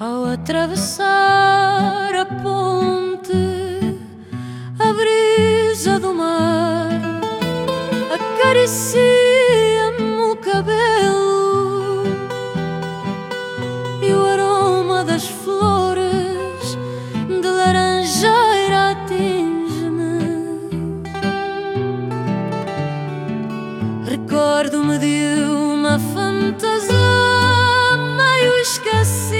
Ao atravessar a ponte, a brisa do mar acaricia-me o cabelo e o aroma das flores de laranjeira atinge-me. Recordo-me de uma fantasia meio esquecida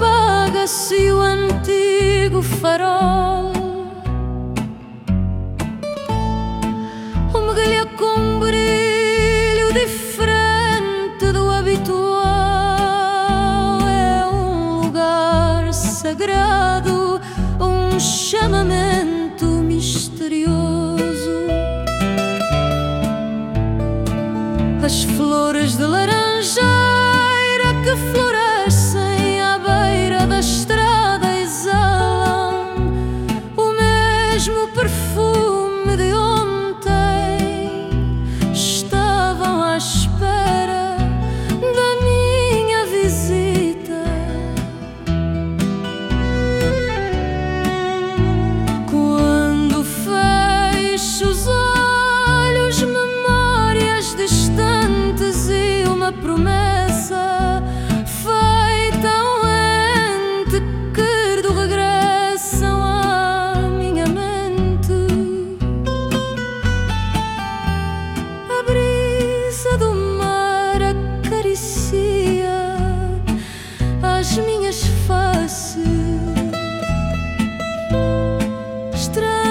apaga-se o antigo farol. Uma com um brilho diferente do habitual. É um lugar sagrado Um chamamento misterioso. As flores de laranjeira que florescem Estranho